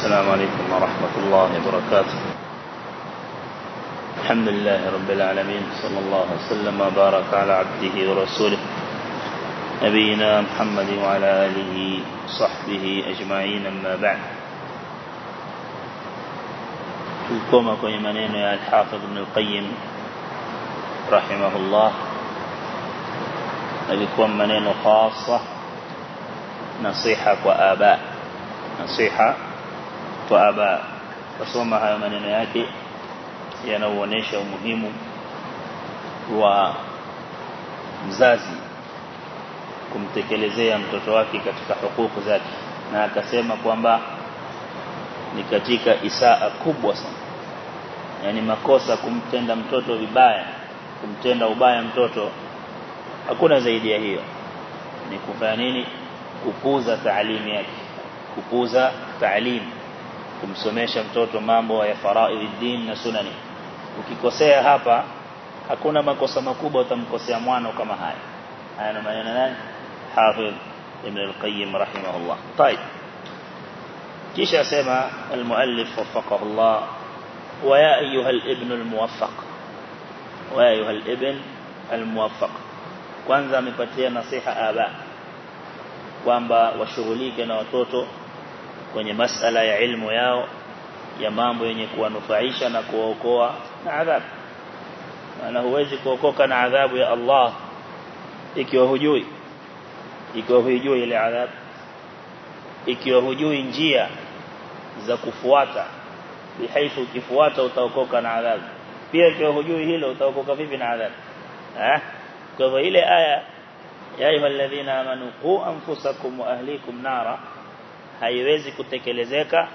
السلام عليكم ورحمة الله وبركاته. الحمد لله رب العالمين صلى الله وسلم وبارك على عبده ورسوله. نبينا محمد وعلى آله وصحبه أجمعين أما بعد. kwenye maneno ya al-Hafidh Ibn al-Qayyim rahimahullah alikuwa maneno khasa nasiha kwa aba nasiha aba kusoma hayo maneno yake yanaoonyesha umuhimu wa mzazi kumtekelezea mtoto wake katika hukuku zake. Na akasema kwamba ni katika isaa kubwa sana. Yani makosa kumtenda mtoto vibaya kumtenda ubaya mtoto hakuna zaidi ya hiyo. Ni kufanya nini? Kupuza taalimu yake. Kupuza taalimu kumsomesha mtoto mambo ya faraidhi din na sunani ukikosea hapa hakuna makosa makubwa utamkosea mwana kama haya haya na maneno nani hafidh ibn al-qayyim rahimahullah طيب kisha sema al-muallif waffaqahu Allah wa ya ayuha al-ibn al-muwaffaq wa ya ayuha al-ibn al-muwaffaq kwanza amepatia nasiha aba kwamba washughulike na watoto kwenye masala ya ilmu yao ya mambo yenye kuwanufaisha na kuwaokoa na adhabu maana huwezi kuokoka na adhabu ya Allah ikiwa hujui ikiwa hujui ile adhabu ikiwa hujui njia za kufuata bihaifu ukifuata utaokoka na adhabu pia ikiwa hujui hilo utaokoka vipi na adhabu eh kwa hivyo ile aya ya ayyuhalladhina amanu qu anfusakum wa ahlikum nara haiwezi kutekelezeka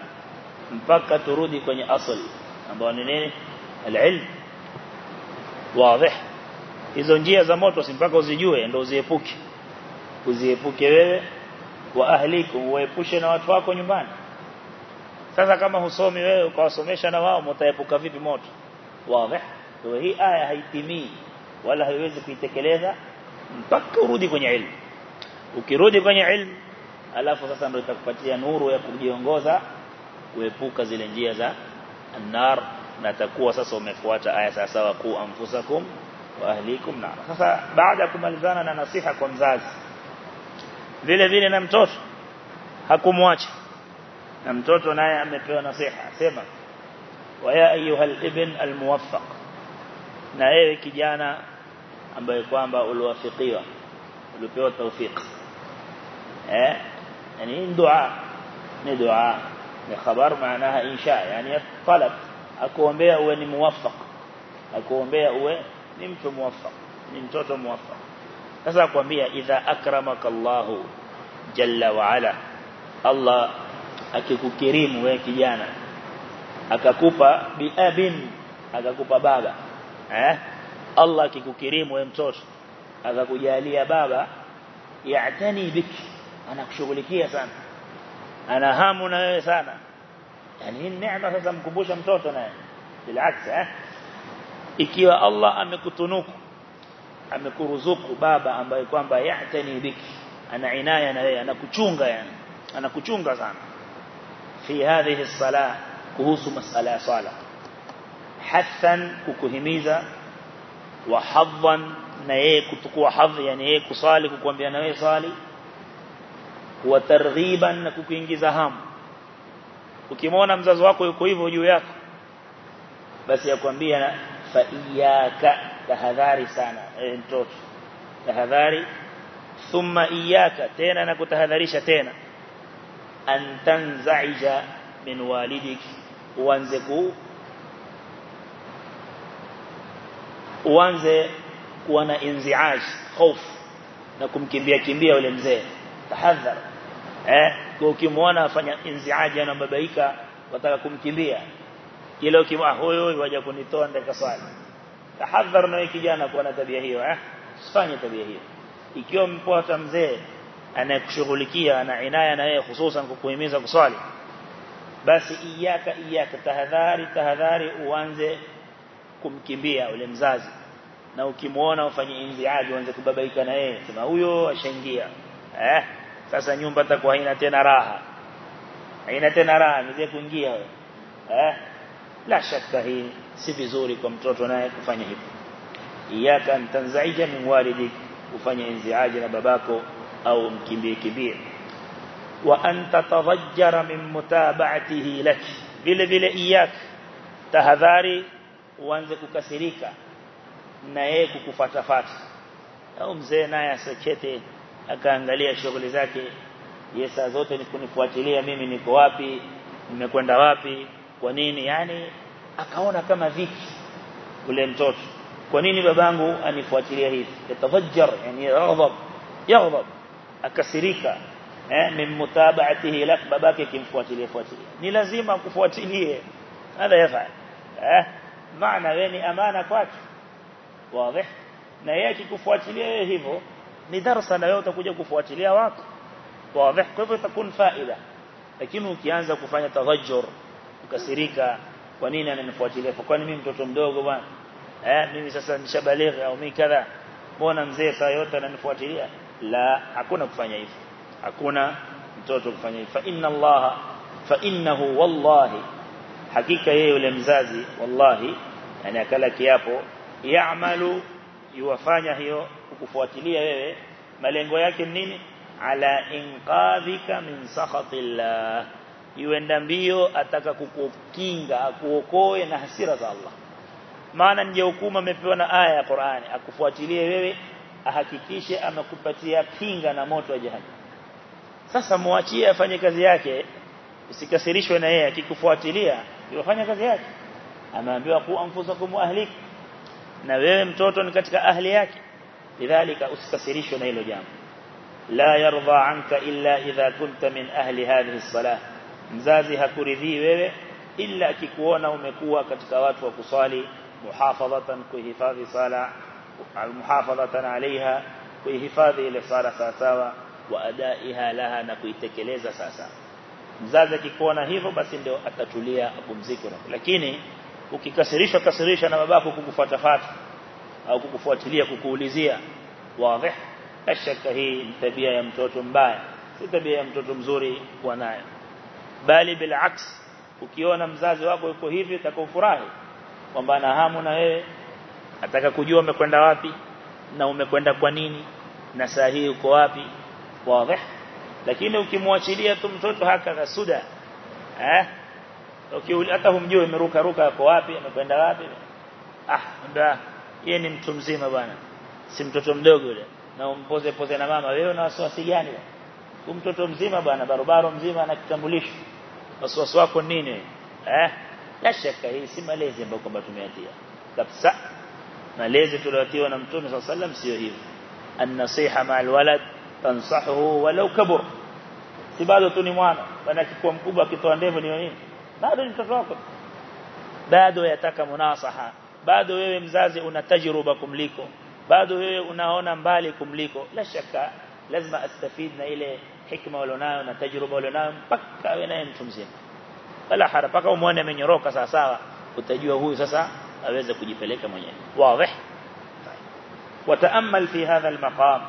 mpaka turudi kwenye asli ambao ni nini? Alilm. Wazi hizo njia za moto si mpaka uzijue ndio uziepuke. Uziepuke wewe wa ahliku uepushe na watu wako nyumbani. Sasa kama husomi wewe ukawasomesha na wao mtaepuka vipi moto? Wazi kwa hii aya haitimii wala haiwezi kuitekeleza mpaka urudi kwenye ilmu. Ukirudi kwenye ilmu alafu sasa ndio itakupatia nuru ya kujiongoza kuepuka zile njia za annar na takuwa sasa umefuata aya sawa sawa ku anfusakum wa ahlikum na sasa baada ya kumalizana na nasiha kwa mzazi vile vile na mtoto hakumwacha. Na mtoto naye amepewa nasiha sema wa ya ayyuhal ibn almuwaffaq na yeye kijana ambaye kwamba uliwafikiwa ulipewa tawfik eh يعني إن دعاء ندعاء خبر معناها إنشاء يعني طلب. أكون بيه هو موفق. أكون بيه هو نمت موفق نمت موفق. بس أكون بيه إذا أكرمك الله جل وعلا. الله أكيكو كريم ويكيانا أكاكوبا بأبن أكاكوبا بابا. أه؟ الله أكيكو كريم ويمتوش. أكاكو يالي بابا. يعتني بك. أنا كشغلكية سانا أنا هامنا سانا يعني هي النعمة سانا كبوشة متوتنا بالعكس إكيوا الله أمي كتنوك أمي كرزوك بابا أم بيكوان بيعتني بك. أنا عناية أنا أنا كتشونغا يعني. أنا كتشونغا سانا في هذه الصلاة كهوسم الصلاة صالة. حثا ككهميزة وحظا na yeye حظ يعني yani yeye kusali kukuambia na yeye sali hivyo juu yako basi yakwambia fa iyyaka tahadhari sana eh mtoto tahadhari thumma iyyaka tena na kutahadharisha tena an tanzaija min walidik uanze ku uanze kuwa na inziaj hofu na kumkimbia kimbia yule mzee tahadhar eh kwa ukimwona afanya inziaji anababaika wataka kumkimbia kile ukimwa huyo waje kunitoa ndeka swali tahadhar na kijana kuwa na tabia hiyo eh usifanye tabia hiyo ikiwa mpota mzee anayekushughulikia ana inaya na yeye hususan kukuhimiza kuswali basi iyaka iyaka tahadhari tahadhari uanze kumkimbia ule mzazi na ukimuona ufanye inziaji uanze kubabaika na yeye sema huyo ashaingia eh sasa nyumba itakuwa haina tena raha. Haina tena raha mzee kuingia wewe. Eh? La shaka hii si vizuri kwa mtoto naye kufanya hivyo. Iyaka mtanzaija min walidik ufanye inziaji na babako au mkimbie kimbie. Wa anta tadajjara min mutaba'atihi lak vile vile iyak tahadhari uanze kukasirika na yeye kukufatafata au mzee naye asekete akaangalia shughuli zake ye saa zote ni kunifuatilia mimi niko wapi? Nimekwenda wapi? Kwa nini? Yani akaona kama viki ule mtoto. Kwa nini babangu anifuatilia hivi? Yatafajjar yani ghadab yaghdab. Akasirika eh min mutaba'atihi lak babake kimfuatilia fuatilia ni lazima kufuatilie hadha yafaa eh maana wewe ni amana kwake. Wazi. Na yeye akikufuatilia hivyo ni darasa na wewe utakuja kufuatilia wako wazi kwa hivyo itakuwa faida lakini ukianza kufanya tadhajjur ukasirika kwa nini ananifuatilia kwa nini mimi mtoto mdogo bwana eh mimi sasa nishabalighi au mimi kadha mbona mzee saa yote ananifuatilia la hakuna kufanya hivyo hakuna mtoto kufanya hivyo fa inna allaha fa innahu wallahi hakika yeye yule mzazi wallahi yani akala kiapo yaamalu yuwafanya hiyo kukufuatilia wewe malengo yake nini? Ala inqadhika min sakhatillah. Yuenda mbio ataka kukukinga akuokoe na hasira za Allah. Maana nje hukuma amepewa na aya ya Qur'ani akufuatilie wewe ahakikishe amekupatia kinga na moto wa jahannam. Sasa muachie afanye kazi yake usikasirishwe na yeye akikufuatilia yofanya kazi yake. Ameambiwa ku anfusakum ahlik. Na wewe mtoto ni katika ahli yake لذلك أستسريش نيل جام. لا يرضى عنك إلا إذا كنت من أهل هذه الصلاة. مزازي مزازها ذي ويوه إلا كيكوانا ومكوها كتكوات وكصالي محافظة كهفاظ صالة محافظة عليها كهفاظ إلى صالة ساساوة وأدائها لها نكوي يتكليز ساسا مزازي كيكوانا هيفو بس إندو أتتوليا أبو مزيكونا لكني وكي كسريش وكسريش أنا مباكو كمفاتفات au kukufuatilia kukuulizia. Wazi. Ashaka hii ni tabia ya mtoto mbaya. Si tabia ya mtoto mzuri kuwa nayo. Bali bilaks ukiona mzazi wako yuko hivi utakofurahi kwamba ana hamu na wewe. Ataka kujua umekwenda wapi na umekwenda kwa nini na saa hii uko wapi. Wazi. Lakini ukimwachilia tu mtoto haka suda eh? Hata humjui umeruka ruka uko wapi amekwenda wapi. Ah ndio yeye ni mtu mzima bwana si mtoto mdogo yule na umpoze poze na mama wewe una wasiwasi gani mtoto mzima bwana barabara mzima ana kitambulisho wasiwasi wako nini eh la shaka hii si malezi ambayo kwamba tumeatia kabisa malezi tuliotiwa na mtume صلى الله عليه وسلم sio hivyo an-nasiha ma'al walad tansahuhu walau kabur si bado tu ni mwana bana akikuwa mkubwa akitoa ndevu ni nini bado ni mtoto wako bado yataka munasaha bado wewe mzazi una tajruba kumliko bado wewe unaona mbali kumliko la shaka lazima astafid na ile hikma walionayo na tajruba walionayo mpaka awe naye mtu mzima wala hara mpaka umwone amenyoroka sawa sawa utajua huyu sasa aweze kujipeleka mwenyewe wazi وتامل في هذا المقام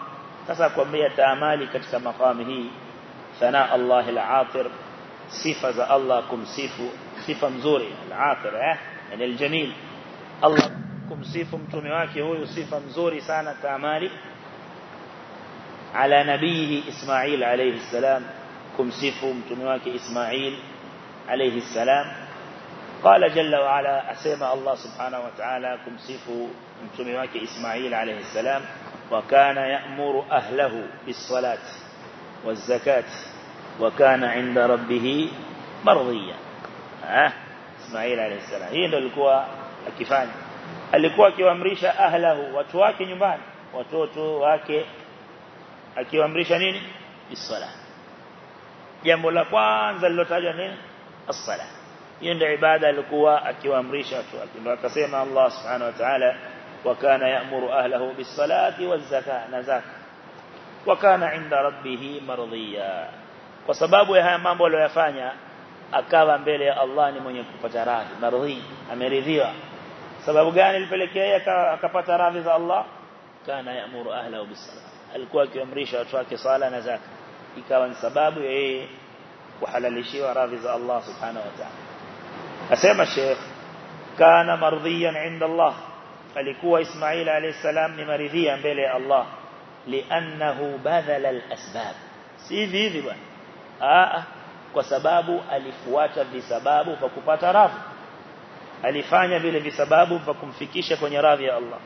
sasa kuambia taamali katika maqami hii sana Allah al-atir sifa za Allah kumsifu sifa nzuri al-atir eh yani al-jamil Allah kumsifu mtume wake huyu sifa nzuri sana taamali ala nabihi Ismail alayhi salam kumsifu mtume wake Ismail alayhi salam قال جل وعلا أسمى الله سبحانه وتعالى كمسيف متمواك إسماعيل عليه السلام. وكان يأمر أهله بالصلاة والزكاة. وكان عند ربه مرضيا. ها؟ إسماعيل عليه السلام. هي ndio alikuwa akifanya alikuwa akiwaamrisha ahlahu watu wake nyumbani watoto wake akiwaamrisha nini isala jambo la kwanza lilotajwa nini as-sala hiyo ndio ibada alikuwa akiwaamrisha watu wake ndio akasema Allah subhanahu wa ta'ala وكان يأمر أهله بالصلاة والزكاة نزاك وكان عند ربه مرضيا وسبب haya mambo aliyofanya akawa mbele ya Allah ni mwenye kupata radhi maradhi ameridhiwa sababu gani ilipelekea yeye akapata radhi za Allah kana yaamuru ahlahu bisalah alikuwa akiamrisha watu wake sala na zaka ikawa ni sababu ya yeye kuhalalishiwa radhi za Allah subhanahu wa ta'ala asema Sheikh kana mardhiyan inda Allah alikuwa Ismail alayhi salam ni maridhia mbele ya Allah li'annahu badala al-asbab si hivi bwana a kwa sababu alifuata visababu vya kupata radhi alifanya vile visababu vya kumfikisha kwenye radhi ya Allah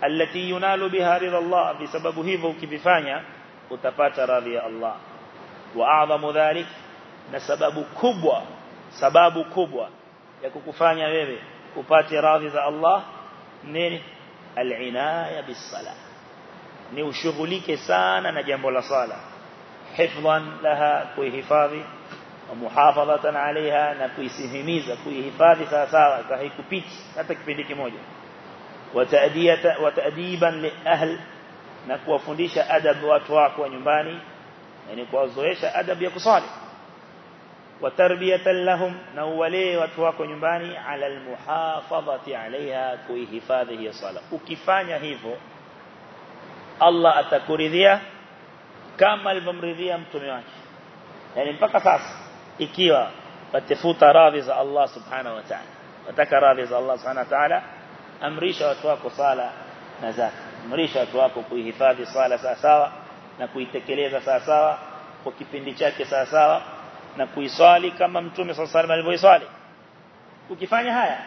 alati yunalu biha ridha Allah visababu hivyo ukivifanya utapata radhi ya Allah wa a'zamu dhalik na sababu kubwa sababu kubwa ya kukufanya wewe upate radhi za Allah nini al-inaya bis-salah ni ushughulike sana na jambo la sala hifdhan laha kuihifadhi ومحافظة عليها نكوي سهميزة كوي هفاذي ساسارة كهي كوبيت نتك في ديك موجة. وتأديبا لأهل نكوى فنديشة أدب وأتواك ونباني يعني كوى الزويشة أدب يكصالي وتربية لهم نولي وأتواك ونباني على المحافظة عليها كوي هفاذي صالة وكفان يهيفو الله أتكوريذية كما البمرذيه متميوانش يعني بقى ساسر ikiwa watafuta radhi za Allah subhanahu wa ta'ala wataka radhi za Allah subhanahu wa ta'ala amrisha watu wako sala na zaka amrisha watu wako kuihifadhi sala sawa sawa na kuitekeleza sawa sawa kwa kipindi chake sawa sawa na kuiswali kama mtume sallallahu alaihi alivyoiswali ukifanya haya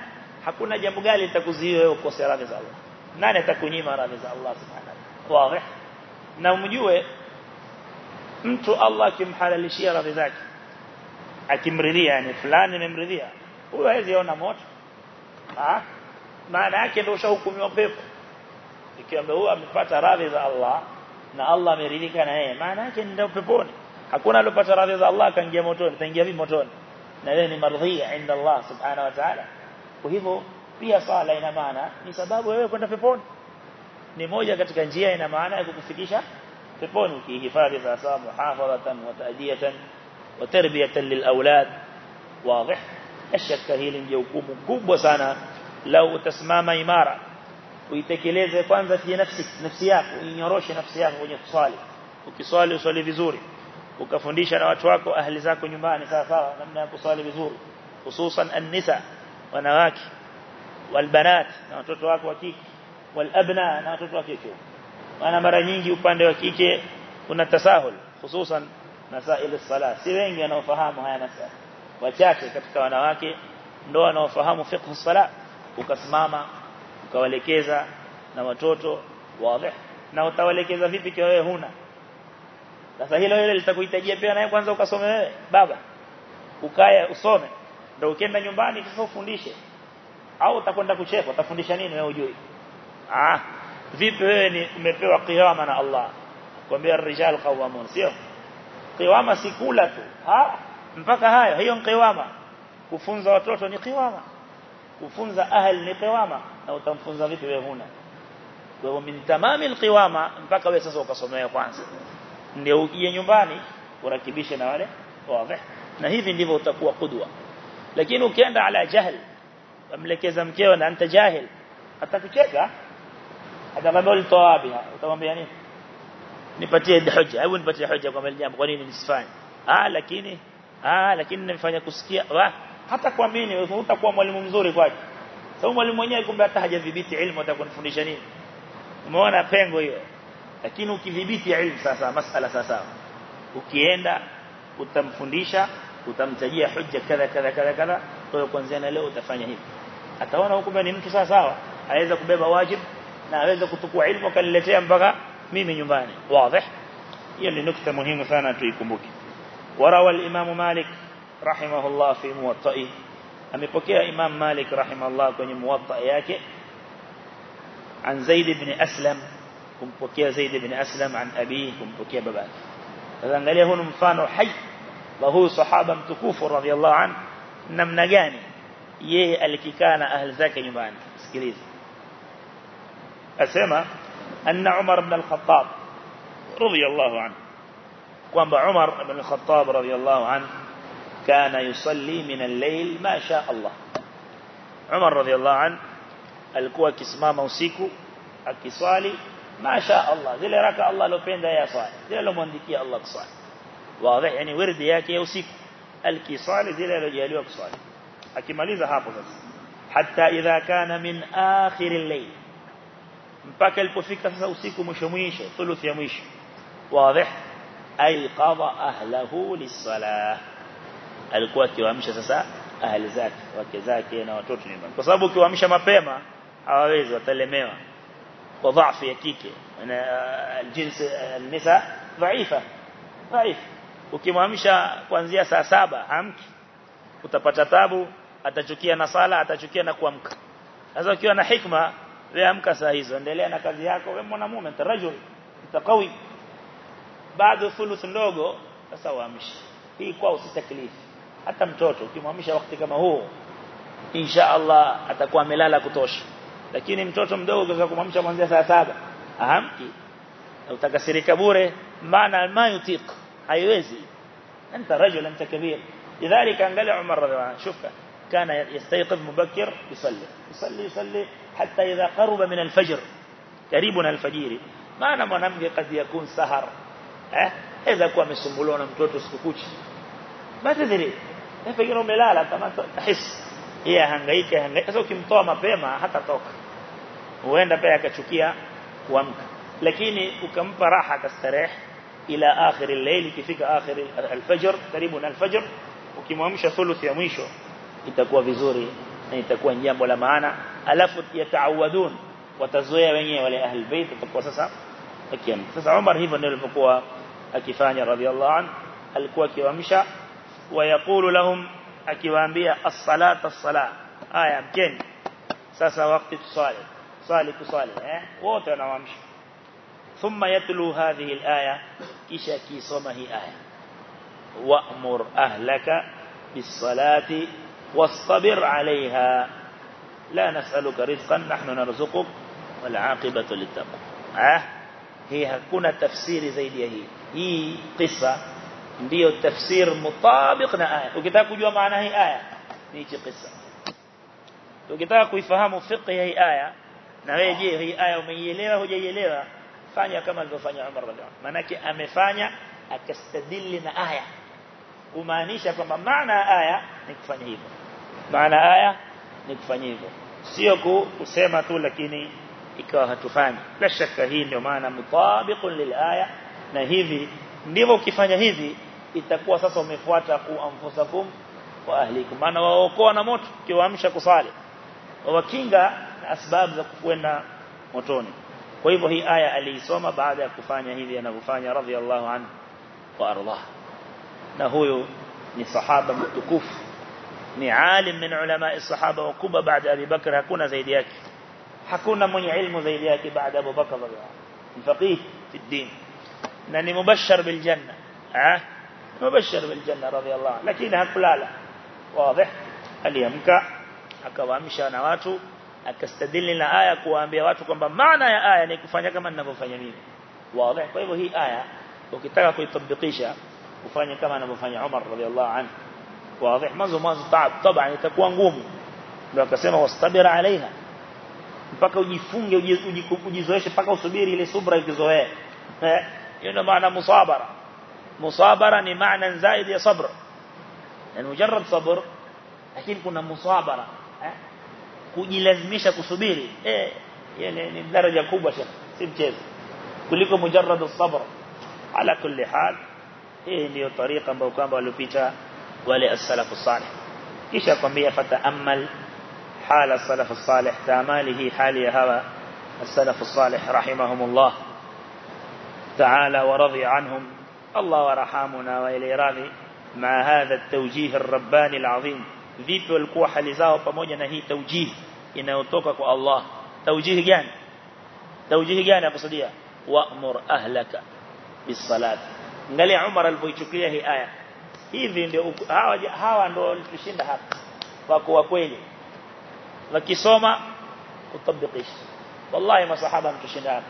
hakuna jambo gani litakuzuia wewe ukose radhi za Allah nani atakunyima radhi za Allah subhanahu wazi na umjue mtu Allah akimhalalishia radhi zake akimridhia yani fulani nimemridhia huyo hawezi ona moto. Ah maana yake ndio ushahukumiwa pepo. Ikiwa huyo amepata radhi za Allah na Allah ameridhika na yeye maana yake ndio peponi. Hakuna aliyopata radhi za Allah kaingia motoni ataingia vipi motoni? Na yeye ni maridhia inda Allah subhanahu wa ta'ala. Kwa hivyo pia sala ina maana ni sababu wewe kwenda peponi. Ni moja katika njia ina maana ya kukufikisha peponi ukihifadhi za sala muhafadhatan wa ta'diyatan وتربية للأولاد. واضح؟ الشكاهيل يقوم قبو وسانا. لو تسمام إمارة ويتكليز فانزا في نفسك نفسياك وينيروش نفسياك وينيتصالي وكصالي وصالي بزوري. وكفنديش أنا أتواكو أهل زاكو نباني سافا ونمنا كصالي بزوري. خصوصا النساء ونواك والبنات نتواكو وكيك والأبناء نتواكو وكيك وأنا مرة نيجي وفاندي وكيك ونتساهل. خصوصا masail as-salat si wengi wanaofahamu haya masala wachache katika wanawake ndio wanaofahamu fiqh as-salat ukasimama ukawaelekeza na watoto wazi. Na utawaelekeza vipi kwa wewe huna? Sasa hilo hilo litakuhitajia pia naye kwanza ukasome wewe baba. Ukaya usome. Ndio ukienda nyumbani sasa ufundishe. Au utakwenda kucheka utafundisha nini wewe ujui ah vipi wewe ni umepewa qiyama na Allah? Kwambia rijal qawamun sio qiyama si kula tu ha mpaka hayo hiyo qiyama kufunza watoto ni qiyama kufunza ahli ni qiyama na utamfunza vipi wewe huna kwa hiyo min tamami alqiwama mpaka wewe sasa ukasomea kwanza ndio ukije nyumbani urakibishe na wale wazi na hivi ndivyo utakuwa kudwa lakini ukienda ala jahl amlekeza mkeo na anta jahil atakucheka atakwambia ulitoa wapi utamwambia nini nipatie hoja hebu nipatie hoja kwa mali jambo. Kwa nini nisifanye? Ah lakini ah lakini nimefanya kusikia hata kuamini wewe utakuwa mwalimu mzuri kwake. Sababu mwalimu mwenyewe kumbe hata hajadhibiti elimu atakunifundisha nini? Umeona pengo hiyo. Lakini ukidhibiti elimu sasa masala sasa ukienda utamfundisha utamtajia hoja kadha kadha kadha kadha kwa hiyo kuanzia na leo utafanya hivi. Ataona huko ni mtu sawa sawa aweza kubeba wajibu na aweza kutukua ilmu kaniletea mpaka mimi nyumbani wazi hiyo ni nukta muhimu sana tuikumbuke warawa al-imam malik rahimahullah fi muwatta'i amepokea imam malik rahimahullah kwenye muwatta yake عن زيد بن أسلم kumpokea Zaid ibn Aslam an abi kumpokea babake sasa angalia huu mfano hai wa huyu sahaba mtukufu radhiallahu an namna gani yeye alikikaa na ahli zake nyumbani sikiliza asema أن عمر بن الخطاب رضي الله عنه. وأن عمر بن الخطاب رضي الله عنه كان يصلي من الليل ما شاء الله. عمر رضي الله عنه الكوى كسما موسيكو أكسالي ما شاء الله. ذي لرك الله لو فين دايا صالي ذي لمندك يا الله كسالي واضح يعني ورد ياك يوسيكو الكسالي ذي لرجالي وكسالي أكي مليزة حتى إذا كان من آخر الليل. Mpaka ilipofika sasa usiku mwisho mwisho thuluthi ya mwisho ay qada ahlahu lis-salah alikuwa akiwaamsha sasa ahli zake wake zake na watoto nyumbani kwa sababu ukiwaamsha mapema hawawezi watalemewa kwa dhaifu ya kike na jinsi nisa dhaifa dhaif ukimwamsha kuanzia saa saba hamki utapata tabu atachukia na sala atachukia na kuamka sasa ukiwa na hikma wewe amka saa hizo endelea na kazi yako wewe mwanamume tarajul utakawi baada thuluth ndogo sasa uamshi hii kwao si taklifu hata mtoto ukimwamsha wakati kama huu insha Allah atakuwa amelala kutosha lakini mtoto mdogo unaweza kumwamsha kuanzia saa saba ahamki utakasirika bure maana ma yutiq haiwezi anta rajul anta kabir قال عمر رضي الله عنه شوف كان يستيقظ مبكر يصلي. يصلي يصلي حتى إذا قرب من الفجر. قريبنا الفجير. ما نم نمج قد يكون سهر. إيه إذا كوا مسمولون متوتس كوكش ما تدري. إيه فجروا ملالا تما تحس. هي هنغيك إيه هنغيك. أسوك يمتوما بيما حتى توك. وين دبيا كشوكيا وامك. لكني وكم فراحة تستريح إلى آخر الليل كيفك آخر الفجر؟ قريبنا الفجر. وكم أمشى ثلث يمشي itakuwa vizuri na itakuwa jambo la maana alafu yataawadun watazoea wenyewe wale ahli bait itakuwa sasa akiamka sasa Umar hivyo ndio alivyokuwa akifanya radhiallahu an alikuwa akiwaamsha wayaqulu lahum akiwaambia as-salata as-salah aya mkeni sasa wakati tusali swali kusali eh wote wanawaamsha thumma yatlu hadhihi al-aya kisha kisoma hii aya wa'mur ahlaka bis-salati والصبر عليها. لا نسألك رزقا نحن نرزقك والعاقبة للتقوى. هي هكونا تفسير زي دي هي هي قصة. دي التفسير مطابق آية. وكتاك جوا معنا هي آية. هي تي قصة وكتاك يفهم فقه هي آية. نوية جي هي آية ومن يليها هو جي يليها فانيا كما لو فانيا عمر رضي الله مناك أمي فانيا أكستدلنا آية. ومانيشا فما معنى آية. نكفان هيبه maana aya ni kufanya hivyo. Sio kusema tu lakini ikawa hatufanyi. La shaka hii ndio maana mutabiqun lilaya na hivi ndivyo ukifanya hivi itakuwa sasa umefuata ku anfusakum wa ahlikum. Maana waokoa na moto kiwaamsha kusali. Wakinga na asbabu za kukwenda motoni. Kwa hivyo hii aya aliisoma baada ya kufanya hivi anavyofanya radhiallahu anhu wa ardah na huyo ni sahaba mtukufu ni alim min ulama sahaba wakubwa baada ya Abu Bakr hakuna zaidi yake hakuna mwenye ilmu zaidi yake baada ya Abu Bakr faqih fi din na ni mubashshar bil janna ah mubashshar bil janna radhiallahu anhu lakini hakulala wazi aliamka akawaamsha na watu akastadili na aya kuwaambia watu kwamba maana ya aya ni kufanya kama ninavyofanya mimi wazi kwa hivyo hii aya ukitaka kuitabikisha ufanye kama anavyofanya Umar radhiallahu anhu wazi mwanzo mwanzo taab طبعا itakuwa ngumu ndio akasema wastabira alaiha mpaka ujifunge ujizoeshe mpaka usubiri ile subra ikizoea eh hiyo ndio maana musabara musabara ni maana zaidi ya sabr yani mujarrad sabr lakini kuna musabara eh kujilazimisha kusubiri eh yani ni daraja kubwa sana si mchezo kuliko mujarrad sabr ala kulli hal hii ndio tariqa ambayo kwamba waliopita wale as-salaf as-salih kisha kwambia fataamal حال السلف الصالح تعماله حال هوا السلف الصالح رحمهم الله تعالى ورضي عنهم الله ورحمنا وإلي راضي مع هذا التوجيه الرباني العظيم vipi walikuwa hali zao pamoja na hii tawjih inayotoka kwa Allah tawjih gani tawjih gani akusudia wa'mur ahlaka bisalat angalia Umar alipoichukulia hii aya hivi ndio hawa hawa ndio walitushinda hapa wako wa kweli wakisoma kutabikisha wallahi masahaba mtushinda hapa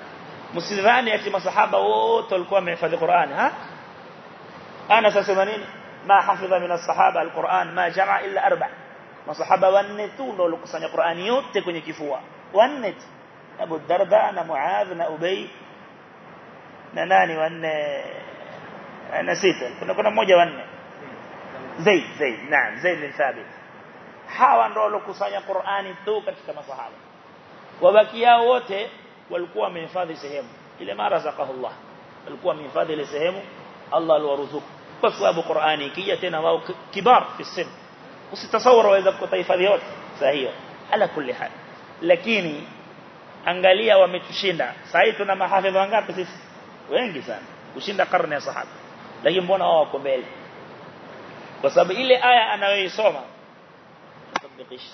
msidhani ati masahaba wote walikuwa wamehifadhi Qur'an ha ana sasa nini ما حفظ من الصحابه القرآن ما جمع الا أربع masahaba wanne tu ndio walikusanya Qur'ani yote kwenye kifua wanne Abu Darda na Muadh na Ubay na nani wanne na sita kuna kuna mmoja wanne زيد زيد نعم زيد بن ثابت. حاوان رولو كسانيا قرآني تو كتك مصحابة. وبكيا ووتي والقوة من فاضي سهيم. إلي ما رزقه الله. القوة من فاضي لسهيم الله الورزوك بس أبو قرآني كي يتنا وهو كبار في السن. وستصور ويذبك طيفة ذيوت. سهيو. على كل حال. لكني أنغاليا ومتشينا سايتنا محافظ وانغابسيس وينجي سان. وشينا قرن يا صحاب لكن بونا أوكم كوبيل kwa sababu ile aya anayoisoma tabikisha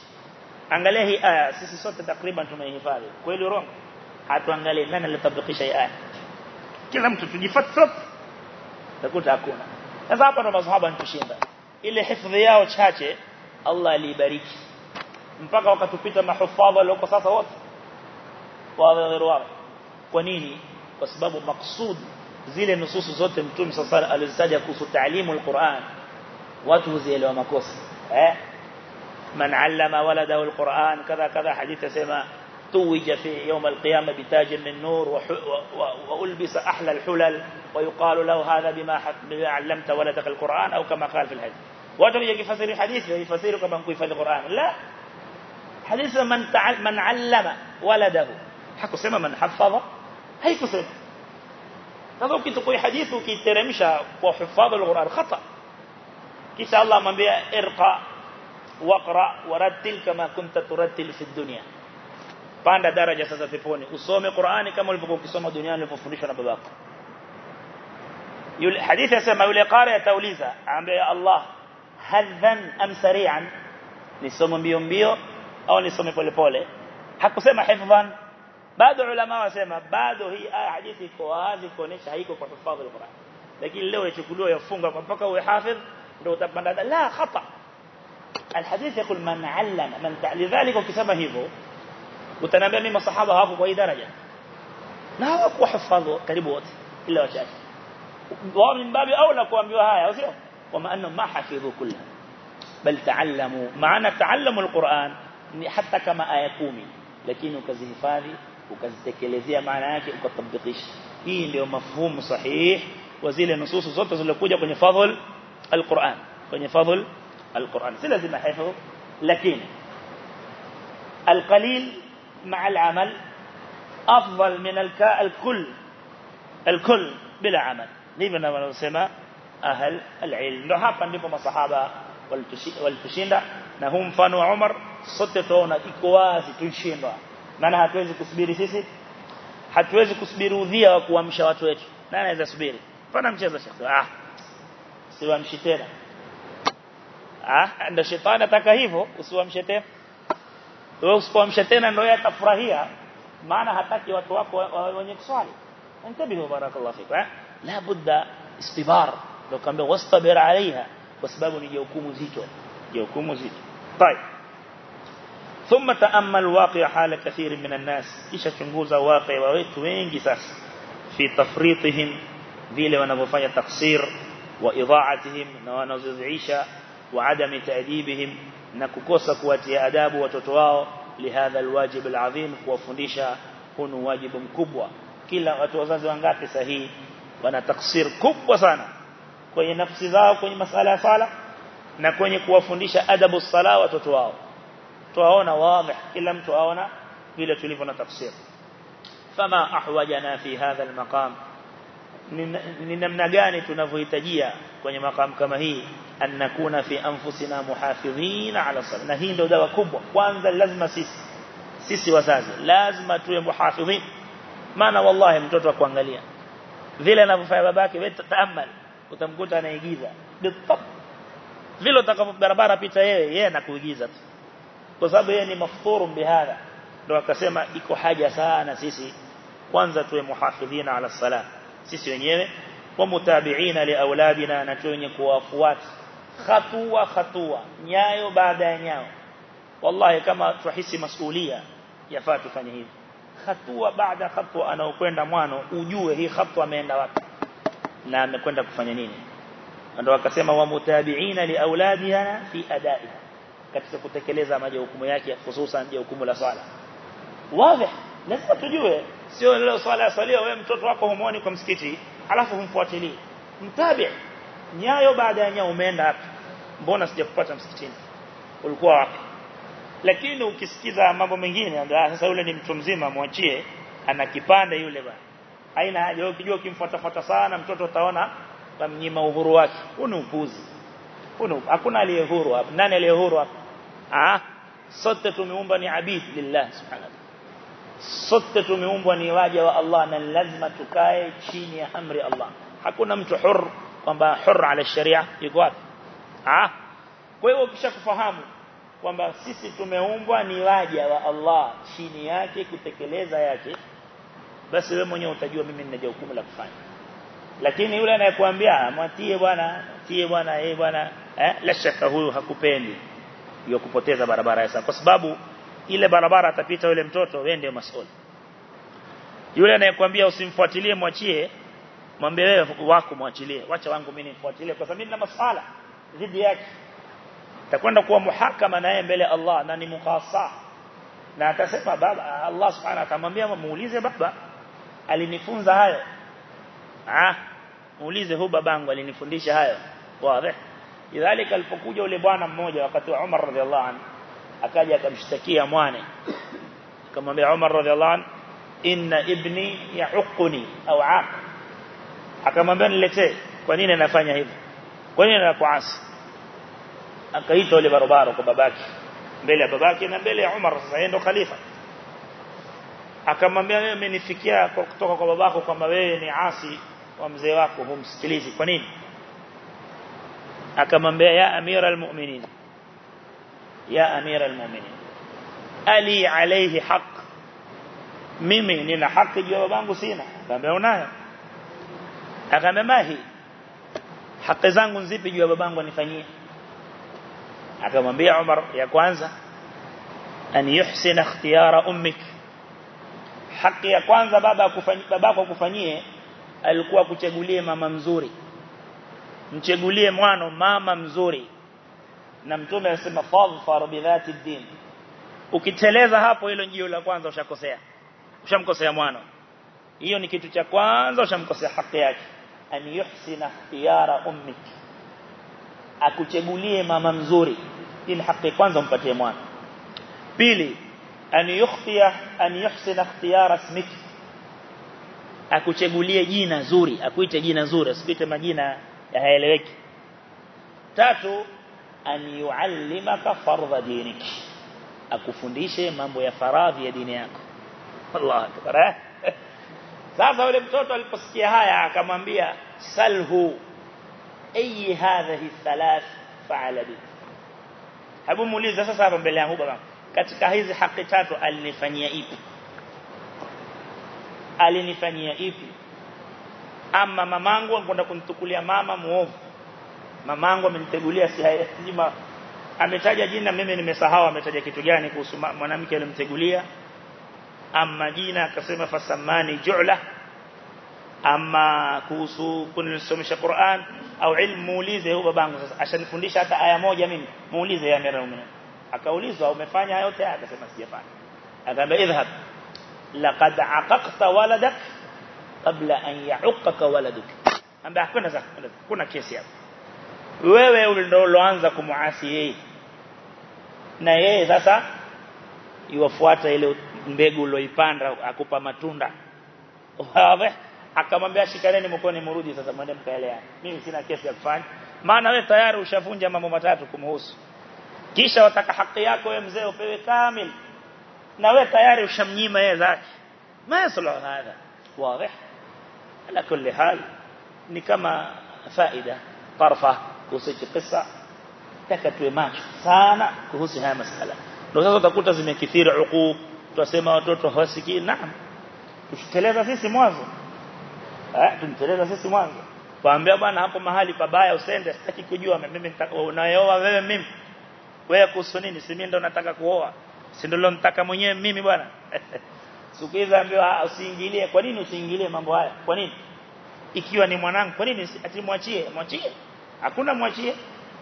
angalia hii aya sisi sote takriban tumeihifadhi kweli urongo hatuangalie nani alitabikisha hii aya kila mtu tujifuate sote takuta hakuna sasa hapa ndo masahaba nitushinda ile hifadhi yao chache Allah alibariki mpaka wakatupita mahufadha walioko sasa wote wa kwa nini kwa sababu maksud zile nususu zote mtume sasa alizitaja kuhusu taalimu alquran watu huzielewa makosa eh man allama waladahu alquran kadha kadha hadithi sema توج في يوم القيامة بتاج من نور وألبس أحلى الحلل ويقال له هذا بما, علمت ولدك القرآن أو كما قال في الحديث. وأتم يجي فسر الحديث؟ يفسر كما نقول في القرآن. لا. حديث من من علم ولده. حكو سما من حفظ هيكو سما sasa ukitukui hadithi ukiteremsha kwa hifadhi al-Qur'an khata kisha Allah amwambia irqa waqra warattil kama kunta turattil fi dunya panda daraja sasa peponi usome Qur'ani kama ulivyokuwa ukisoma duniani ulipofundishwa na babako yule hadithi yasema yule qari atauliza aambia ya Allah hadhan am sari'an nisome mbio mbio au nisome pole pole hakusema hifdhan bado ulama wasema bado hii aya hadithi iko wazi kuonesha haiko kwa hifadhi al-Qur'an lakini leo ichukuliwa yafunga mpaka uwe hafidh ndio la khata الحديث يقول من علم من لذلك ukisema hivyo utaniambia mimi masahaba hawako kwa hii daraja na hawakuwa hifadhi karibu wote ila wachache wao min babi aula kuambiwa haya sio wama anna ma hafidhu kullaha bal taallamu maana taallamu alquran ni hata kama aya 10 lakini ukazihifadhi ukazitekelezea maana yake ukatabikisha hii ndio mafhumu sahihi wa zile nususu zote zilizokuja kwenye fadhl القرآن. كني فضل القرآن. ما حفظه لكن القليل مع العمل أفضل من الكاء الكل الكل بلا عمل. نبينا من السماء أهل العلم. لو نحا فنبقى الصحابة والتشيندة نهم فانو عمر ستتونة إكوازي تنشيندة نانا هتوزي كسبيري سيسي؟ هتوزي كسبيري وذيه وكوامشة واتويت نانا إذا سبيري. فانا إذا شخص. آه. Siwamshi tena ah ndio shetani ataka hivyo usiwamshe tena wewe usipoamsha tena ndio yeye atafurahia maana hataki watu wako wenye kuswali انتبهوا بارك الله فيكم لا بد استبار لو كان واستبر عليها وسبب ni hukumu zito hukumu zito طيب ثم تامل واقع حال كثير من الناس kisha chunguza واقع wa watu wengi sasa fi tafritihim vile wanavyofanya taksir وإضاعتهم ونزز وعدم تأديبهم نككوسك واتي أداب وتتواء لهذا الواجب العظيم وفنشة هن واجب كبوة. كلا وتوزاز وانقاقسة وأنا تقصير كبوة سانا. كوني نفسزاء كوني مسألة صالة نكوني كوفنشة أدب الصلاة وتتواء تواونا واضح كلا متواهنا إلا تليفنا تقصير. فما أحوجنا في هذا المقام؟ Ni namna gani tunavyohitajia kwenye maqam kama hii an nakuna fi anfusina muhafidhin ala sala na hii ndio dawa kubwa kwanza lazima sisi sisi wazazi lazima tuwe muhafidhin maana wallahi mtoto akuangalia vile anavyofanya babake wewe taamal utamkuta anaigiza bitab vile utakapo barabara pita yeye yeye anakuigiza tu kwa sababu yeye ni mafthuru bihadha ndio akasema iko haja sana sisi kwanza tuwe muhafidhina ala sala sisi wenyewe wa mutabiina li auladina na tuenye kuwafuata. Hatua hatua nyayo baada ya nyayo. Wallahi kama tuhisi masulia yafaa tufanye hivi. Hatua baada hatua anaokwenda mwano ujue hii hatua ameenda wapi na amekwenda kufanya nini. Ndio akasema wa mutabiina li auladina fi adai katika kutekeleza majukumu yake hususan jukumu la swala. Wazi lazima tujue sio leo swala ya salia wewe mtoto wako humuoni kwa msikiti alafu humfuatilie mtabi nyayo baada ya nyayo umeenda wapi? Mbona sijakupata msikitini? Ulikuwa wapi? Lakini ukisikiza mambo mengine sasa yule ni mtu mzima mwachie ana kipande yule bwana. Haina haja ukijua ukimfuatafuata sana mtoto utaona tamnyima uhuru wake. Huni upuzi. Huni hakuna aliyehuru hapa. Nani aliyehuru hapa? Ah sote tumeumba ni abid lillah subhanahu sote tumeumbwa ni waja wa Allah na lazima tukae chini ya amri Allah hakuna mtu hur kwamba hur ala sharia yuko wapi ah kwa hiyo ukishakufahamu kwamba sisi tumeumbwa ni waja wa Allah chini yake kutekeleza yake basi wewe mwenyewe utajua mimi nina jukumu la kufanya lakini yule anayekuambia mwatie bwana tie bwana eh bwana eh la shaka huyu hakupendi hiyo kupoteza barabara yasa kwa sababu ile barabara atapita yule mtoto wewe ndio masoli. Yule anayekwambia usimfuatilie mwachie mwambie wewe wako mwachilie. Wacha wangu mimi nifuatilie kwa sababu mimi nina masala dhidi yake. Takwenda kuwa muhakama na yeye mbele Allah na ni mukasa na atasema baba Allah subhanahu atamwambia muulize baba. Alinifunza hayo. Ah muulize huyu babangu alinifundisha hayo. Wazi. Idhalika alipokuja yule bwana mmoja wakati wa Umar radhiallahu anhu akaja akamshtakia mwane akamwambia Umar radhiallahu anhu inna ibni yahuquni au aq akamwambia niletee kwa nini anafanya hivyo kwa nini anakuasi akaita yule barabara kwa babake mbele ya babake na mbele ya Umar sasa ndo khalifa akamwambia wewe umenifikia kutoka kwa babako kwamba wewe ni asi wa mzee wako humsikilizi kwa nini akamwambia ya amira almu'minin ya amira almu'minin. Ali alayhi haq mimi nina haki juu ya babangu sina. Akamwambia unayo. Akamwambia mahi. Haki zangu nzipi juu ya babangu anifanyie? Akamwambia Umar ya kwanza an yuhsina ikhtiyara ummik. Haki ya kwanza baba kufanyia babako kufanyie alikuwa kuchagulie mama mzuri. Mchagulie mwana mama mzuri na mtume anasema fadhfar bidhati din ukiteleza hapo hilo njio la kwanza ushakosea. Ushamkosea mwana hiyo ni kitu cha kwanza ushamkosea haki yake. An yuhsina ikhtiyara ummik. Akuchegulie mama mzuri ili haki kwanza umpatie mwana. Pili an yukhtiya an yuhsina ikhtiyara ismik. Akuchegulie jina zuri akuite jina zuri asipite majina yaeleweki tatu an yuallimaka fardha dinik. Akufundishe mambo ya faradhi ya dini yako. Allah akbar sasa yule mtoto aliposikia haya akamwambia salhu ayi hadhihi thalath fa'ala bi hebu muulize sasa hapa mbele yangu baba. Katika hizi haki tatu alinifanyia ipi? Alinifanyia ipi? Ama mamangu anakwenda kunitukulia mama muovu mamangu amenitegulia si nyima ametaja jina mimi nimesahau ametaja kitu gani kuhusu mwanamke alimtegulia ama jina akasema fasamani ju'la ama kuhusu kunisomesha Qur'an au ilmu muulize huyo babangu sasa ashanifundisha hata aya moja mimi muulize ya mera muumini akaulizwa umefanya yote akasema sijafanya akaambia idhhab laqad aqaqta waladak qabla an ya'uqqaka waladuk ambaye hakuna kuna kesi hapo wewe uliloanza kumuasi yeye. Na yeye sasa iwafuata ile mbegu uloipanda akupa matunda. Akamwambia shikaneni mkoni mrudi sasa mwende mkaelea mimi sina kesi ya kufanya. Maana wewe tayari ushavunja mambo matatu kumuhusu. Kisha wataka haki yako wewe mzee upewe kamil. Na wewe tayari ushamnyima yeye zake. Yasulu hadha? Wazi ala kulli hal ni kama faida tarfa kuhusu kisa taka tuwe macho sana kuhusu haya masala. Ndio sasa utakuta zimekithiri hukuku tutasema watoto hawasikii. Naam. Tushiteleza sisi mwanzo. Eh tumteleza sisi mwanzo. Waambia bwana hapo mahali pabaya usende sitaki kujua mimi unayeoa wewe mimi. Wewe kuhusu nini? Si mimi ndo nataka kuoa? Si ndo nataka mwenyewe mimi bwana? Sikiza ambiwa usiingilie. Kwa nini usiingilie mambo haya? Kwa nini? Ikiwa ni mwanangu kwa nini atimwachie mwachie hakuna mwachie.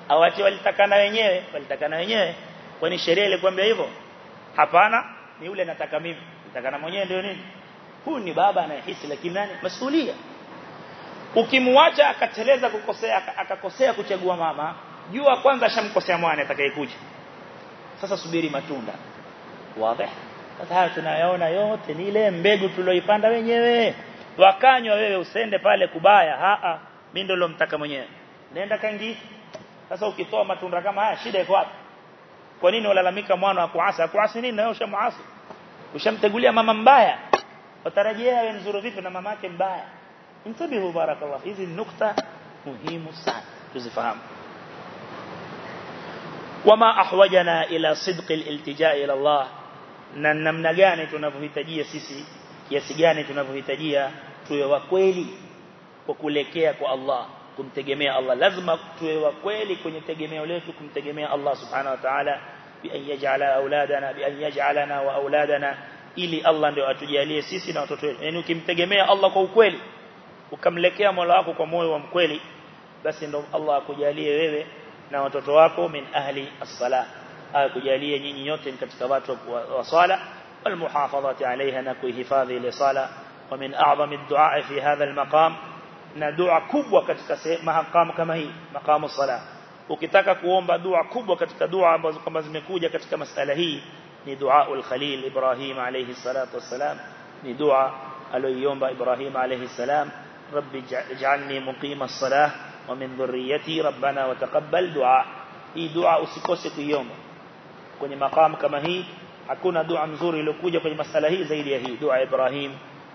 Awati walitakana wenyewe walitakana wenyewe. Kwani sheria ilikwambia hivyo? Hapana ni yule nataka mimi. Nitakana mwenyewe ndio nini? Huyu ni baba anayehisi lakini nani? Masuhulia ukimwacha akateleza kukosea akakosea kuchagua mama jua kwanza ashamkosea mwana atakayekuja. Sasa subiri matunda. Wazi. Sasa haya tunayaona yote ni ile mbegu tuloipanda wenyewe. Wakanywa wewe usende pale kubaya. A a mimi ndio nilomtaka mwenyewe nenda kangi sasa ukitoa matunda kama haya shida iko wapi kwa nini walalamika mwana wa kuasa kuasi nini na wewe ushamuasi ushamtegulia mama mbaya watarajia awe mzuri vipi na mama yake mbaya intabihu barakallah hizi nukta muhimu sana tuzifahamu wama ahwajana ila sidq aliltija ila Allah na namna gani tunavyohitajia sisi kiasi gani tunavyohitajia tuwe wa kweli kwa kulekea kwa Allah kumtegemea Allah lazima tuwe wa kweli kwenye tegemeo letu kumtegemea Allah subhanahu wa ta'ala bi an yaj'ala auladana bi an yaj'alana wa auladana ili Allah ndio atujalie sisi na watoto wetu yani ukimtegemea Allah kwa ukweli ukamlekea Mola wako kwa moyo wa mkweli basi ndio Allah akujalie wewe na watoto wako min ahli as-salah akujalie nyinyi nyote katika watu wa swala والمحافظة عليها نكوي حفاظي لصلاة ومن أعظم الدعاء في هذا المقام na dua kubwa katika maqam kama hii maqamu sala ukitaka kuomba dua kubwa katika dua ambazo kama zimekuja katika masala hii ni dua al-Khalil Ibrahim alayhi salatu wassalam ni dua aliyoiomba Ibrahim alayhi salam rabbi ij'alni muqima as-salah wa min dhurriyyati rabbana wa taqabbal dua hii dua usikose kuiomba kwenye maqam kama hii hakuna dua nzuri iliyokuja kwenye masala hii zaidi ya hii dua Ibrahim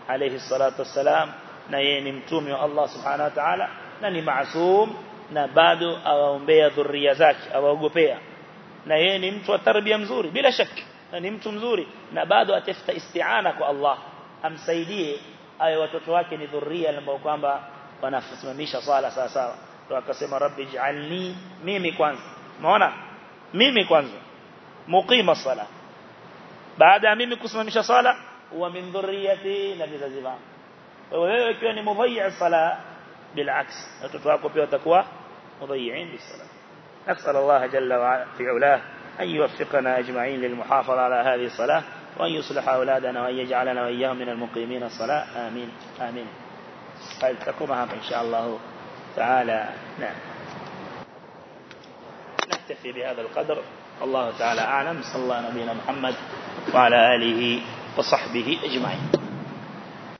alayhi salatu wassalam na yeye ni mtume wa Allah subhanahu wa ta'ala na ni maasum na bado awaombea dhuria zake awaogopea na yeye ni mtu wa tarbia mzuri bila shaka na ni mtu mzuri na bado atafuta isti'ana kwa Allah amsaidie ayo watoto wake ni dhuria ambao kwamba wanasimamisha swala sawa sawa ndio akasema rabbi ij'alni mimi kwanza umeona mimi kwanza muqima sala baada ya mimi kusimamisha swala wa min dhurriyati na vizazi vangu wewe ikiwa ni mudhayyi sala bilaks watoto wako pia watakuwa mudhayyin bisala نسأل الله جل وعلا في علاه أن يوفقنا أجمعين للمحافظة على هذه الصلاة وأن يصلح أولادنا وأن يجعلنا وإياهم من المقيمين الصلاة. آمين. آمين. هل تقومها إن شاء الله تعالى؟ نعم. نكتفي بهذا القدر. الله تعالى أعلم. صلى الله نبينا محمد وعلى آله وصحبه أجمعين.